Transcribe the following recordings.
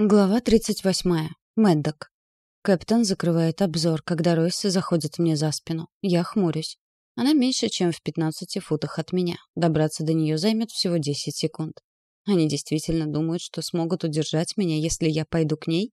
Глава 38. Мэддок. Капитан закрывает обзор, когда Ройс заходит мне за спину. Я хмурюсь. Она меньше, чем в 15 футах от меня. Добраться до нее займет всего 10 секунд. Они действительно думают, что смогут удержать меня, если я пойду к ней?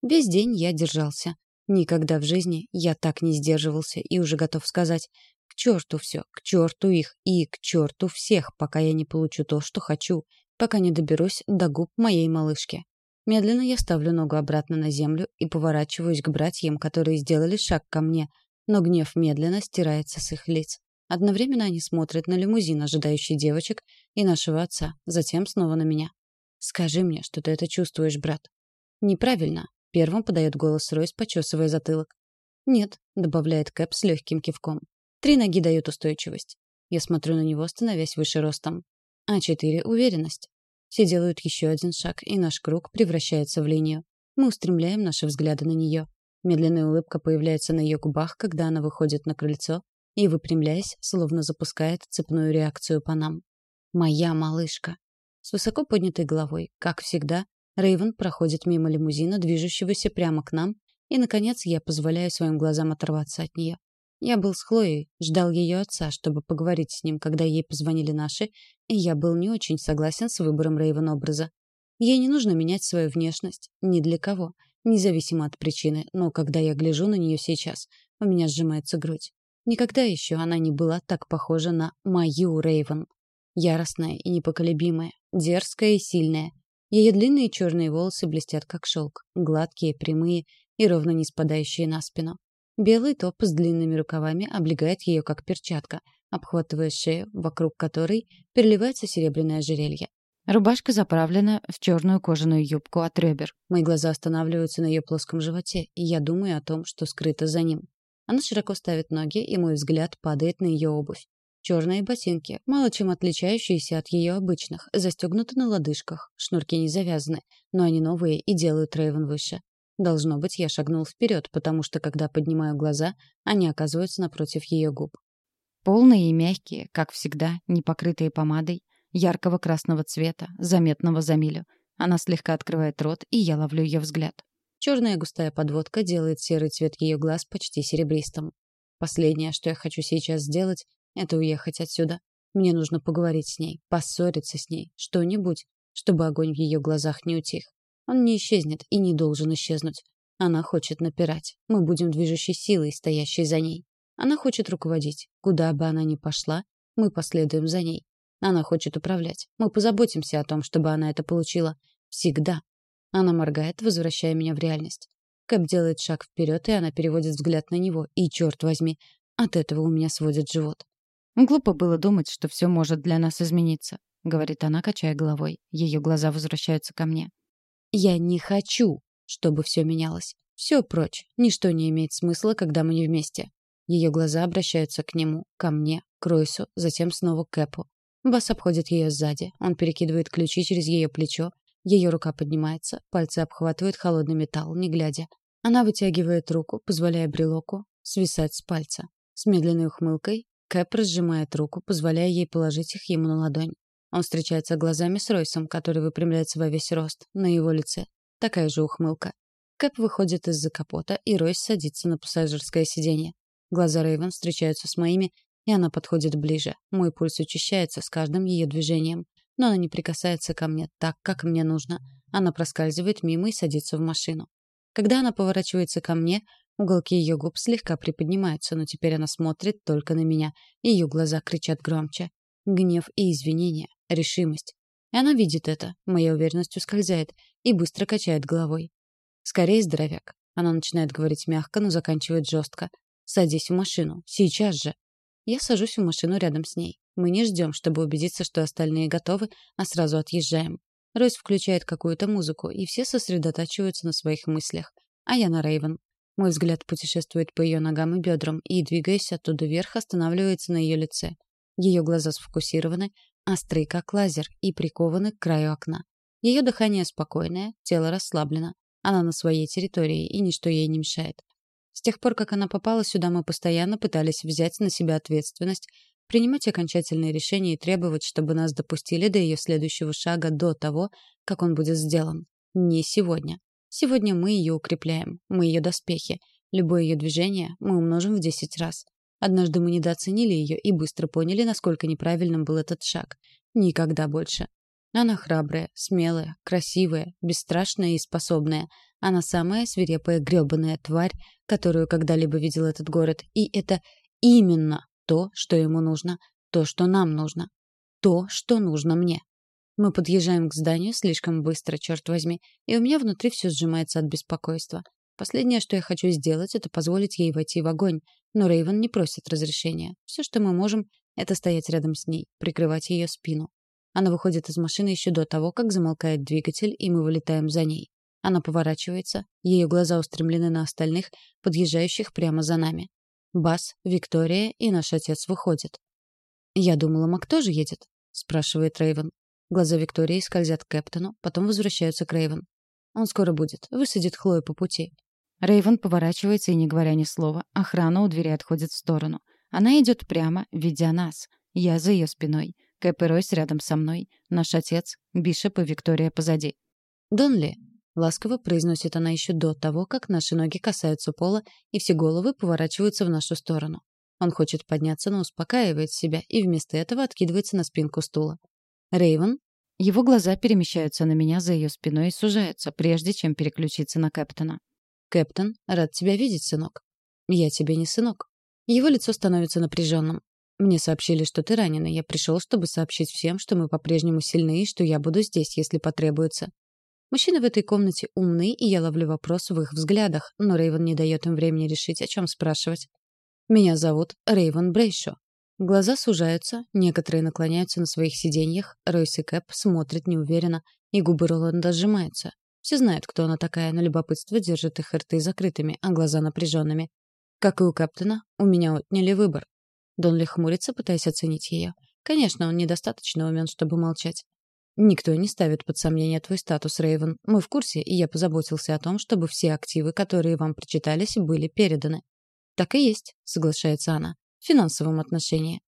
Весь день я держался. Никогда в жизни я так не сдерживался и уже готов сказать «к черту все, к черту их и к черту всех, пока я не получу то, что хочу, пока не доберусь до губ моей малышки». Медленно я ставлю ногу обратно на землю и поворачиваюсь к братьям, которые сделали шаг ко мне, но гнев медленно стирается с их лиц. Одновременно они смотрят на лимузин, ожидающий девочек, и нашего отца, затем снова на меня. «Скажи мне, что ты это чувствуешь, брат». «Неправильно», — первым подает голос Ройс, почесывая затылок. «Нет», — добавляет Кэп с легким кивком. «Три ноги дают устойчивость». Я смотрю на него, становясь выше ростом. А четыре — уверенность. Все делают еще один шаг, и наш круг превращается в линию. Мы устремляем наши взгляды на нее. Медленная улыбка появляется на ее губах, когда она выходит на крыльцо и, выпрямляясь, словно запускает цепную реакцию по нам. «Моя малышка!» С высоко поднятой головой, как всегда, Рейвен проходит мимо лимузина, движущегося прямо к нам, и, наконец, я позволяю своим глазам оторваться от нее. Я был с Хлоей, ждал ее отца, чтобы поговорить с ним, когда ей позвонили наши, и я был не очень согласен с выбором Рейвен образа. Ей не нужно менять свою внешность ни для кого, независимо от причины, но когда я гляжу на нее сейчас, у меня сжимается грудь. Никогда еще она не была так похожа на мою Рейвен. Яростная и непоколебимая, дерзкая и сильная. Ее длинные черные волосы блестят как шелк, гладкие, прямые и ровно не спадающие на спину. Белый топ с длинными рукавами облегает ее как перчатка, обхватывая шею, вокруг которой переливается серебряное ожерелье. Рубашка заправлена в черную кожаную юбку от ребер. Мои глаза останавливаются на ее плоском животе, и я думаю о том, что скрыто за ним. Она широко ставит ноги, и мой взгляд падает на ее обувь. Черные ботинки, мало чем отличающиеся от ее обычных, застегнуты на лодыжках, шнурки не завязаны, но они новые и делают Рейвен выше. Должно быть, я шагнул вперед, потому что, когда поднимаю глаза, они оказываются напротив ее губ. Полные и мягкие, как всегда, не покрытые помадой, яркого красного цвета, заметного за милю. Она слегка открывает рот, и я ловлю ее взгляд. Черная густая подводка делает серый цвет ее глаз почти серебристым. Последнее, что я хочу сейчас сделать, это уехать отсюда. Мне нужно поговорить с ней, поссориться с ней, что-нибудь, чтобы огонь в ее глазах не утих. Он не исчезнет и не должен исчезнуть. Она хочет напирать. Мы будем движущей силой, стоящей за ней. Она хочет руководить. Куда бы она ни пошла, мы последуем за ней. Она хочет управлять. Мы позаботимся о том, чтобы она это получила. Всегда. Она моргает, возвращая меня в реальность. Кэп делает шаг вперед, и она переводит взгляд на него. И, черт возьми, от этого у меня сводит живот. «Глупо было думать, что все может для нас измениться», — говорит она, качая головой. Ее глаза возвращаются ко мне. Я не хочу, чтобы все менялось. Все прочь. Ничто не имеет смысла, когда мы не вместе. Ее глаза обращаются к нему, ко мне, к Ройсу, затем снова к Эпу. Бас обходит ее сзади. Он перекидывает ключи через ее плечо. Ее рука поднимается, пальцы обхватывают холодный металл, не глядя. Она вытягивает руку, позволяя брелоку свисать с пальца. С медленной ухмылкой Кэп разжимает руку, позволяя ей положить их ему на ладонь. Он встречается глазами с Ройсом, который выпрямляется во весь рост. На его лице такая же ухмылка. Кэп выходит из-за капота, и Ройс садится на пассажирское сиденье. Глаза Рейвен встречаются с моими, и она подходит ближе. Мой пульс учащается с каждым ее движением. Но она не прикасается ко мне так, как мне нужно. Она проскальзывает мимо и садится в машину. Когда она поворачивается ко мне, уголки ее губ слегка приподнимаются, но теперь она смотрит только на меня, и ее глаза кричат громче. Гнев и извинения решимость. И она видит это, моя уверенность ускользает, и быстро качает головой. «Скорее, здоровяк». Она начинает говорить мягко, но заканчивает жестко. «Садись в машину. Сейчас же». Я сажусь в машину рядом с ней. Мы не ждем, чтобы убедиться, что остальные готовы, а сразу отъезжаем. Ройс включает какую-то музыку, и все сосредотачиваются на своих мыслях. А я на Рейвен. Мой взгляд путешествует по ее ногам и бедрам, и, двигаясь оттуда вверх, останавливается на ее лице. Ее глаза сфокусированы, острый как лазер, и прикованы к краю окна. Ее дыхание спокойное, тело расслаблено. Она на своей территории, и ничто ей не мешает. С тех пор, как она попала сюда, мы постоянно пытались взять на себя ответственность, принимать окончательные решения и требовать, чтобы нас допустили до ее следующего шага до того, как он будет сделан. Не сегодня. Сегодня мы ее укрепляем, мы ее доспехи. Любое ее движение мы умножим в 10 раз. Однажды мы недооценили ее и быстро поняли, насколько неправильным был этот шаг. Никогда больше. Она храбрая, смелая, красивая, бесстрашная и способная. Она самая свирепая грёбаная тварь, которую когда-либо видел этот город. И это именно то, что ему нужно. То, что нам нужно. То, что нужно мне. Мы подъезжаем к зданию слишком быстро, черт возьми, и у меня внутри все сжимается от беспокойства. Последнее, что я хочу сделать, это позволить ей войти в огонь. Но Рейвен не просит разрешения. Все, что мы можем, это стоять рядом с ней, прикрывать ее спину. Она выходит из машины еще до того, как замолкает двигатель, и мы вылетаем за ней. Она поворачивается, ее глаза устремлены на остальных, подъезжающих прямо за нами. Бас, Виктория и наш отец выходят. «Я думала, Мак тоже едет?» — спрашивает Рейвен. Глаза Виктории скользят к Кэптону, потом возвращаются к Рейвен. «Он скоро будет. Высадит Хлою по пути». Рейвен поворачивается и, не говоря ни слова, охрана у двери отходит в сторону. Она идет прямо, видя нас. Я за ее спиной. Кэп и Ройс рядом со мной. Наш отец, Бишоп и Виктория позади. «Донли», — ласково произносит она еще до того, как наши ноги касаются пола, и все головы поворачиваются в нашу сторону. Он хочет подняться, но успокаивает себя и вместо этого откидывается на спинку стула. Рейвен. Его глаза перемещаются на меня за ее спиной и сужаются, прежде чем переключиться на Кэптона. «Кэптон, рад тебя видеть, сынок». «Я тебе не сынок». Его лицо становится напряженным. Мне сообщили, что ты ранен, и я пришел, чтобы сообщить всем, что мы по-прежнему сильны и что я буду здесь, если потребуется. Мужчины в этой комнате умны, и я ловлю вопрос в их взглядах, но Рейвен не дает им времени решить, о чем спрашивать. Меня зовут Рейвен Брейшо. Глаза сужаются, некоторые наклоняются на своих сиденьях, Ройс и Кэп смотрят неуверенно, и губы Роланда сжимаются. Все знают, кто она такая, но любопытство держит их рты закрытыми, а глаза напряженными. Как и у Кэптона, у меня отняли выбор. Донли хмурится, пытаясь оценить ее. Конечно, он недостаточно умен, чтобы молчать. Никто не ставит под сомнение твой статус, Рейвен. Мы в курсе, и я позаботился о том, чтобы все активы, которые вам прочитались, были переданы. Так и есть, соглашается она. В финансовом отношении.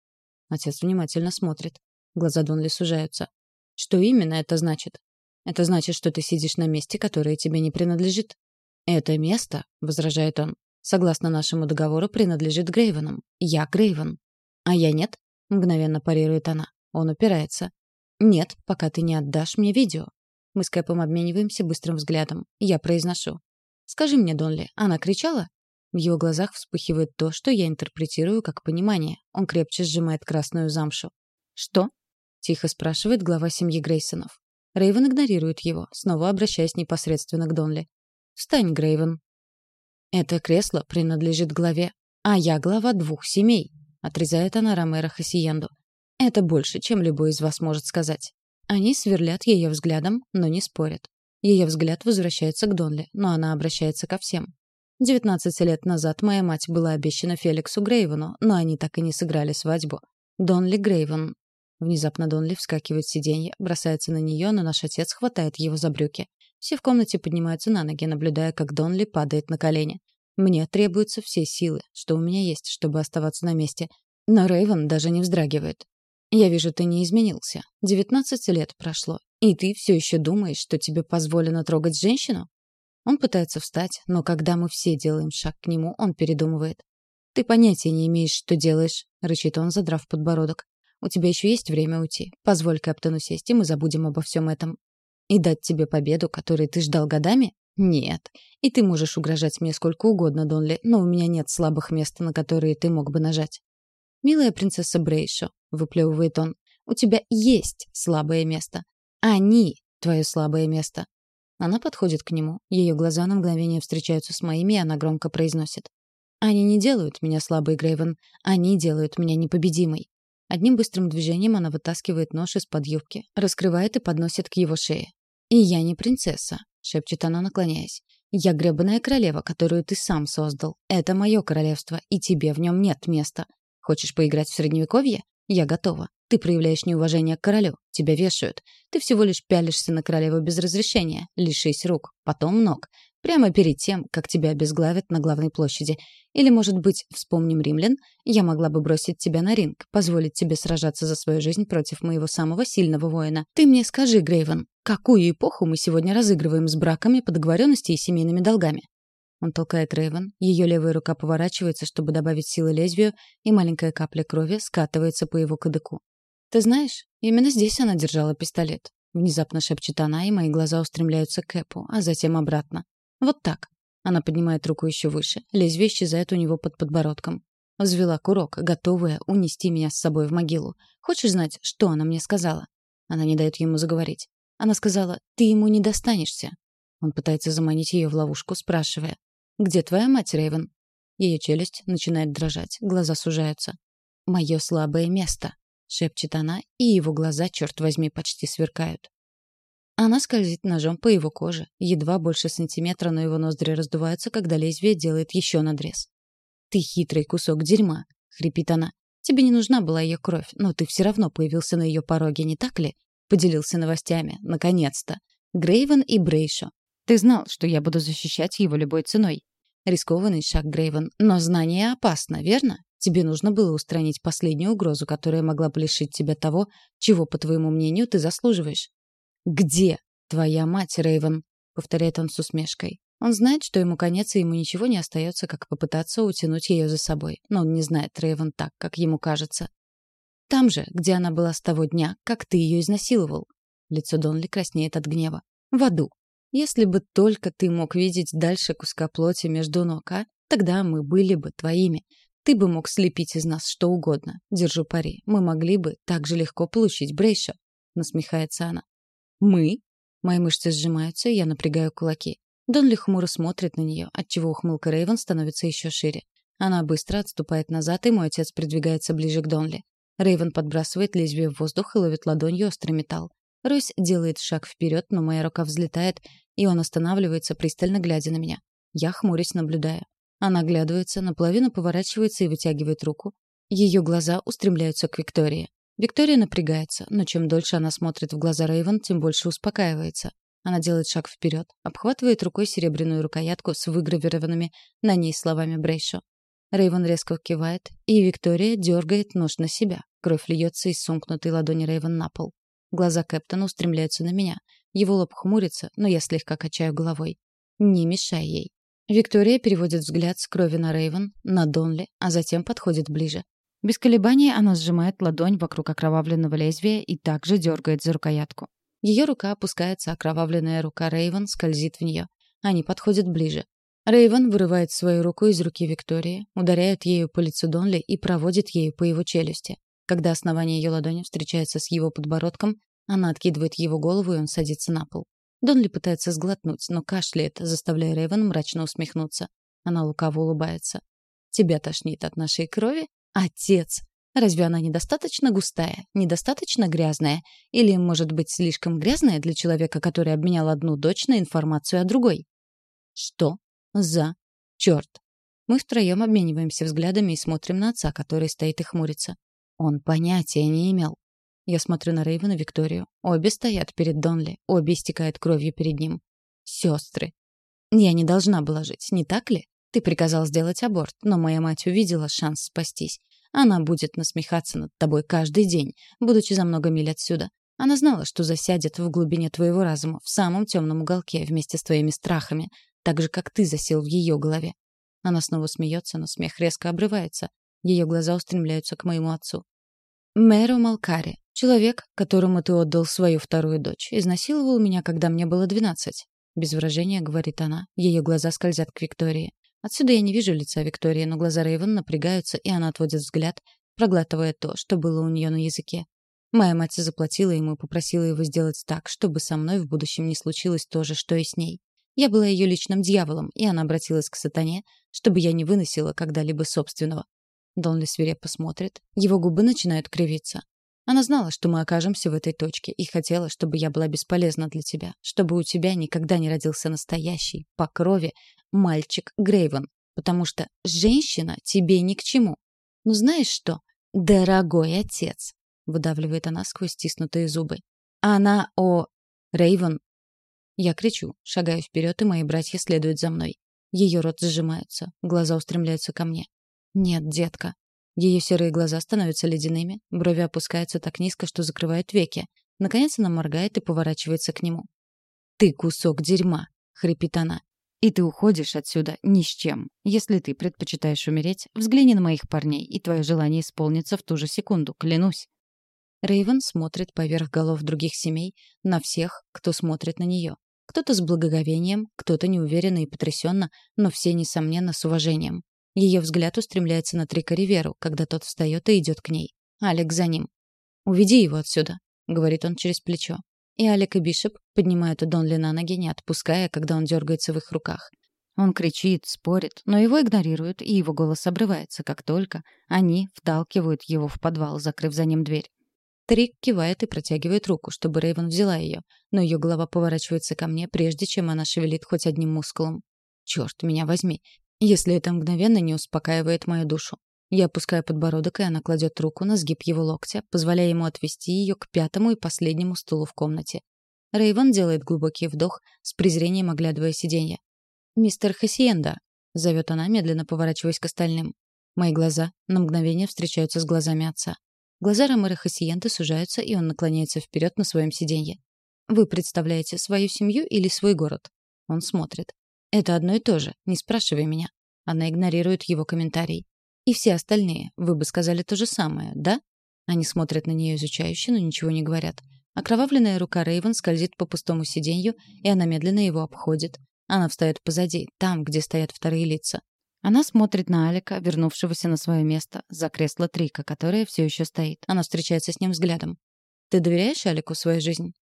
Отец внимательно смотрит. Глаза Донли сужаются. Что именно это значит? Это значит, что ты сидишь на месте, которое тебе не принадлежит. Это место, возражает он, согласно нашему договору, принадлежит Грейвенам. Я Грейвен. «А я нет?» — мгновенно парирует она. Он упирается. «Нет, пока ты не отдашь мне видео». Мы с Кэпом обмениваемся быстрым взглядом. Я произношу. «Скажи мне, Донли, она кричала?» В его глазах вспыхивает то, что я интерпретирую как понимание. Он крепче сжимает красную замшу. «Что?» — тихо спрашивает глава семьи Грейсонов. Рейвен игнорирует его, снова обращаясь непосредственно к Донли. «Встань, Грейвен». Это кресло принадлежит главе, а я глава двух семей. Отрезает она Ромеро Хасиенду. Это больше, чем любой из вас может сказать. Они сверлят ее взглядом, но не спорят. Ее взгляд возвращается к Донли, но она обращается ко всем. 19 лет назад моя мать была обещана Феликсу Грейвену, но они так и не сыграли свадьбу. Донли Грейвен. Внезапно Донли вскакивает с сиденья, бросается на нее, но наш отец хватает его за брюки. Все в комнате поднимаются на ноги, наблюдая, как Донли падает на колени. Мне требуются все силы, что у меня есть, чтобы оставаться на месте. Но Рейвен даже не вздрагивает. Я вижу, ты не изменился. Девятнадцать лет прошло, и ты все еще думаешь, что тебе позволено трогать женщину? Он пытается встать, но когда мы все делаем шаг к нему, он передумывает. «Ты понятия не имеешь, что делаешь», — рычит он, задрав подбородок. «У тебя еще есть время уйти. Позволь капитану сесть, и мы забудем обо всем этом. И дать тебе победу, которой ты ждал годами? «Нет. И ты можешь угрожать мне сколько угодно, Донли, но у меня нет слабых мест, на которые ты мог бы нажать». «Милая принцесса Брейшо», — выплевывает он, — «у тебя есть слабое место. Они — твое слабое место». Она подходит к нему. Ее глаза на мгновение встречаются с моими, и она громко произносит. «Они не делают меня слабой, Грейвен. Они делают меня непобедимой». Одним быстрым движением она вытаскивает нож из-под юбки, раскрывает и подносит к его шее. «И я не принцесса. — шепчет она, наклоняясь. «Я гребаная королева, которую ты сам создал. Это мое королевство, и тебе в нем нет места. Хочешь поиграть в Средневековье? Я готова. Ты проявляешь неуважение к королю. Тебя вешают. Ты всего лишь пялишься на королеву без разрешения. Лишись рук, потом ног. Прямо перед тем, как тебя обезглавят на главной площади. Или, может быть, вспомним римлян, я могла бы бросить тебя на ринг, позволить тебе сражаться за свою жизнь против моего самого сильного воина. Ты мне скажи, Грейвен, какую эпоху мы сегодня разыгрываем с браками по договоренности и семейными долгами? Он толкает Рейвен, ее левая рука поворачивается, чтобы добавить силы лезвию, и маленькая капля крови скатывается по его кадыку. «Ты знаешь, именно здесь она держала пистолет», — внезапно шепчет она, и мои глаза устремляются к Эпу, а затем обратно. Вот так. Она поднимает руку еще выше. Лезвие исчезает у него под подбородком. Взвела курок, готовая унести меня с собой в могилу. Хочешь знать, что она мне сказала? Она не дает ему заговорить. Она сказала, ты ему не достанешься. Он пытается заманить ее в ловушку, спрашивая, «Где твоя мать, Рейвен?» Ее челюсть начинает дрожать, глаза сужаются. «Мое слабое место», — шепчет она, и его глаза, черт возьми, почти сверкают. Она скользит ножом по его коже, едва больше сантиметра, но его ноздри раздуваются, когда лезвие делает еще надрез. «Ты хитрый кусок дерьма», — хрипит она. «Тебе не нужна была ее кровь, но ты все равно появился на ее пороге, не так ли?» Поделился новостями. Наконец-то. Грейвен и Брейшо. Ты знал, что я буду защищать его любой ценой. Рискованный шаг, Грейвен, но знание опасно, верно? Тебе нужно было устранить последнюю угрозу, которая могла бы лишить тебя того, чего, по твоему мнению, ты заслуживаешь. «Где твоя мать, Рейвен?» — повторяет он с усмешкой. Он знает, что ему конец, и ему ничего не остается, как попытаться утянуть ее за собой. Но он не знает Рейвен так, как ему кажется. «Там же, где она была с того дня, как ты ее изнасиловал». Лицо Донли краснеет от гнева. «В аду. Если бы только ты мог видеть дальше куска плоти между ног, а? Тогда мы были бы твоими. Ты бы мог слепить из нас что угодно. Держу пари. Мы могли бы так же легко получить Брейша. Насмехается она. «Мы?» Мои мышцы сжимаются, и я напрягаю кулаки. Донли хмуро смотрит на нее, отчего ухмылка Рейвен становится еще шире. Она быстро отступает назад, и мой отец придвигается ближе к Донли. Рейвен подбрасывает лезвие в воздух и ловит ладонью острый металл. Ройс делает шаг вперед, но моя рука взлетает, и он останавливается, пристально глядя на меня. Я хмурясь наблюдаю. Она оглядывается, наполовину поворачивается и вытягивает руку. Ее глаза устремляются к Виктории. Виктория напрягается, но чем дольше она смотрит в глаза Рейвен, тем больше успокаивается. Она делает шаг вперед, обхватывает рукой серебряную рукоятку с выгравированными на ней словами Брейшо. Рейвен резко кивает, и Виктория дергает нож на себя. Кровь льется из сомкнутой ладони Рейвен на пол. Глаза Кэптона устремляются на меня. Его лоб хмурится, но я слегка качаю головой. Не мешай ей. Виктория переводит взгляд с крови на Рейвен, на Донли, а затем подходит ближе. Без колебаний она сжимает ладонь вокруг окровавленного лезвия и также дергает за рукоятку. Ее рука опускается, окровавленная рука Рейвен скользит в нее. Они подходят ближе. Рейвен вырывает свою руку из руки Виктории, ударяет ею по лицу Донли и проводит ею по его челюсти. Когда основание ее ладони встречается с его подбородком, она откидывает его голову, и он садится на пол. Донли пытается сглотнуть, но кашляет, заставляя Рейвен мрачно усмехнуться. Она лукаво улыбается. «Тебя тошнит от нашей крови?» Отец. Разве она недостаточно густая, недостаточно грязная? Или, может быть, слишком грязная для человека, который обменял одну дочь на информацию о другой? Что за черт? Мы втроем обмениваемся взглядами и смотрим на отца, который стоит и хмурится. Он понятия не имел. Я смотрю на Рейвен и Викторию. Обе стоят перед Донли, обе истекают кровью перед ним. Сестры. Я не должна была жить, не так ли? Ты приказал сделать аборт, но моя мать увидела шанс спастись. Она будет насмехаться над тобой каждый день, будучи за много миль отсюда. Она знала, что засядет в глубине твоего разума, в самом темном уголке, вместе с твоими страхами, так же, как ты засел в ее голове. Она снова смеется, но смех резко обрывается. Ее глаза устремляются к моему отцу. Мэро Малкари, человек, которому ты отдал свою вторую дочь, изнасиловал меня, когда мне было двенадцать. Без выражения говорит она. Ее глаза скользят к Виктории. Отсюда я не вижу лица Виктории, но глаза Рейвен напрягаются, и она отводит взгляд, проглатывая то, что было у нее на языке. Моя мать заплатила ему и попросила его сделать так, чтобы со мной в будущем не случилось то же, что и с ней. Я была ее личным дьяволом, и она обратилась к сатане, чтобы я не выносила когда-либо собственного. Донли свирепо смотрит, его губы начинают кривиться. Она знала, что мы окажемся в этой точке, и хотела, чтобы я была бесполезна для тебя, чтобы у тебя никогда не родился настоящий, по крови, мальчик Грейвен, потому что женщина тебе ни к чему. Ну знаешь что, дорогой отец, выдавливает она сквозь стиснутые зубы. Она о Рейвен Я кричу, шагаю вперед, и мои братья следуют за мной. Ее рот сжимается, глаза устремляются ко мне. «Нет, детка». Ее серые глаза становятся ледяными, брови опускаются так низко, что закрывают веки. Наконец она моргает и поворачивается к нему. «Ты кусок дерьма!» — хрипит она. «И ты уходишь отсюда ни с чем. Если ты предпочитаешь умереть, взгляни на моих парней, и твое желание исполнится в ту же секунду, клянусь». Рейвен смотрит поверх голов других семей на всех, кто смотрит на нее. Кто-то с благоговением, кто-то неуверенно и потрясенно, но все, несомненно, с уважением. Ее взгляд устремляется на Трика Риверу, когда тот встает и идет к ней. Алекс за ним. «Уведи его отсюда», — говорит он через плечо. И Алек и Бишоп поднимают Донли на ноги, не отпуская, когда он дергается в их руках. Он кричит, спорит, но его игнорируют, и его голос обрывается, как только они вталкивают его в подвал, закрыв за ним дверь. Трик кивает и протягивает руку, чтобы Рейвен взяла ее, но ее голова поворачивается ко мне, прежде чем она шевелит хоть одним мускулом. Черт, меня возьми, если это мгновенно не успокаивает мою душу. Я опускаю подбородок, и она кладет руку на сгиб его локтя, позволяя ему отвести ее к пятому и последнему стулу в комнате. Рейвен делает глубокий вдох, с презрением оглядывая сиденье. «Мистер Хасиенда», — зовет она, медленно поворачиваясь к остальным. Мои глаза на мгновение встречаются с глазами отца. Глаза Ромера Хасиенты сужаются, и он наклоняется вперед на своем сиденье. «Вы представляете свою семью или свой город?» Он смотрит. «Это одно и то же, не спрашивай меня». Она игнорирует его комментарий. «И все остальные, вы бы сказали то же самое, да?» Они смотрят на нее изучающе, но ничего не говорят. Окровавленная рука Рейвен скользит по пустому сиденью, и она медленно его обходит. Она встает позади, там, где стоят вторые лица. Она смотрит на Алика, вернувшегося на свое место, за кресло Трика, которое все еще стоит. Она встречается с ним взглядом. «Ты доверяешь Алику свою жизнь?»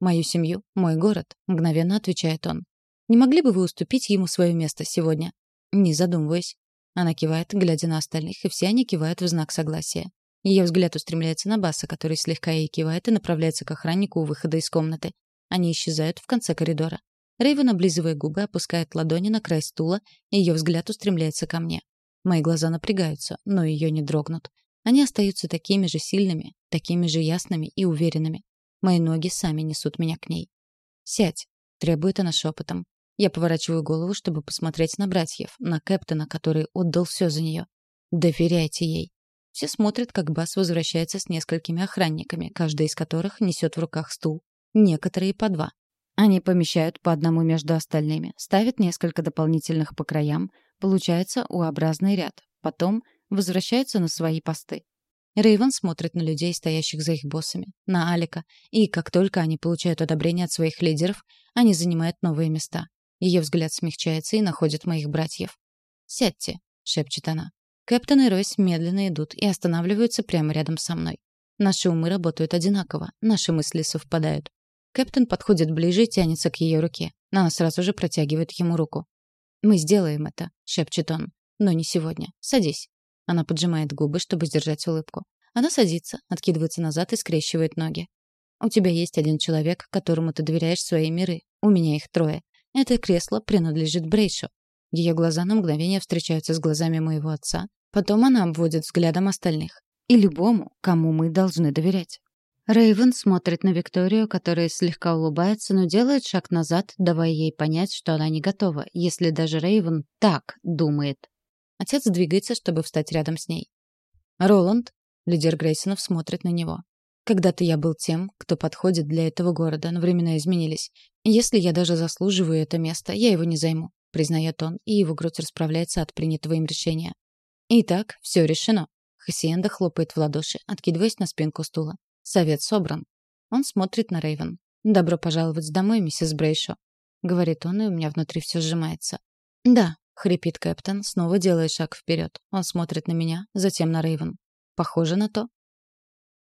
«Мою семью, мой город», — мгновенно отвечает он. «Не могли бы вы уступить ему свое место сегодня?» «Не задумываясь». Она кивает, глядя на остальных, и все они кивают в знак согласия. Ее взгляд устремляется на Баса, который слегка ей кивает и направляется к охраннику у выхода из комнаты. Они исчезают в конце коридора. Рейвен, облизывая губы, опускает ладони на край стула, и ее взгляд устремляется ко мне. Мои глаза напрягаются, но ее не дрогнут. Они остаются такими же сильными, такими же ясными и уверенными. Мои ноги сами несут меня к ней. «Сядь», — требует она шепотом. Я поворачиваю голову, чтобы посмотреть на братьев, на Кэптона, который отдал все за нее. Доверяйте ей. Все смотрят, как Бас возвращается с несколькими охранниками, каждый из которых несет в руках стул. Некоторые по два. Они помещают по одному между остальными, ставят несколько дополнительных по краям, получается U-образный ряд. Потом возвращаются на свои посты. Рейвен смотрит на людей, стоящих за их боссами, на Алика, и как только они получают одобрение от своих лидеров, они занимают новые места. Ее взгляд смягчается и находит моих братьев. «Сядьте», — шепчет она. Кэптон и Ройс медленно идут и останавливаются прямо рядом со мной. Наши умы работают одинаково, наши мысли совпадают. Кэптон подходит ближе и тянется к ее руке. Она сразу же протягивает ему руку. «Мы сделаем это», — шепчет он. «Но не сегодня. Садись». Она поджимает губы, чтобы сдержать улыбку. Она садится, откидывается назад и скрещивает ноги. «У тебя есть один человек, которому ты доверяешь свои миры. У меня их трое. Это кресло принадлежит Брейшу». Ее глаза на мгновение встречаются с глазами моего отца. Потом она обводит взглядом остальных. «И любому, кому мы должны доверять». Рейвен смотрит на Викторию, которая слегка улыбается, но делает шаг назад, давая ей понять, что она не готова, если даже Рейвен так думает. Отец двигается, чтобы встать рядом с ней. «Роланд», — лидер Грейсонов смотрит на него. «Когда-то я был тем, кто подходит для этого города, но времена изменились. Если я даже заслуживаю это место, я его не займу», — признает он, и его грудь расправляется от принятого им решения. «Итак, все решено». Хасиенда хлопает в ладоши, откидываясь на спинку стула. Совет собран. Он смотрит на Рейвен. «Добро пожаловать домой, миссис Брейшо», — говорит он, и у меня внутри все сжимается. «Да», — хрипит Кэптон, снова делая шаг вперед. Он смотрит на меня, затем на Рейвен. «Похоже на то»,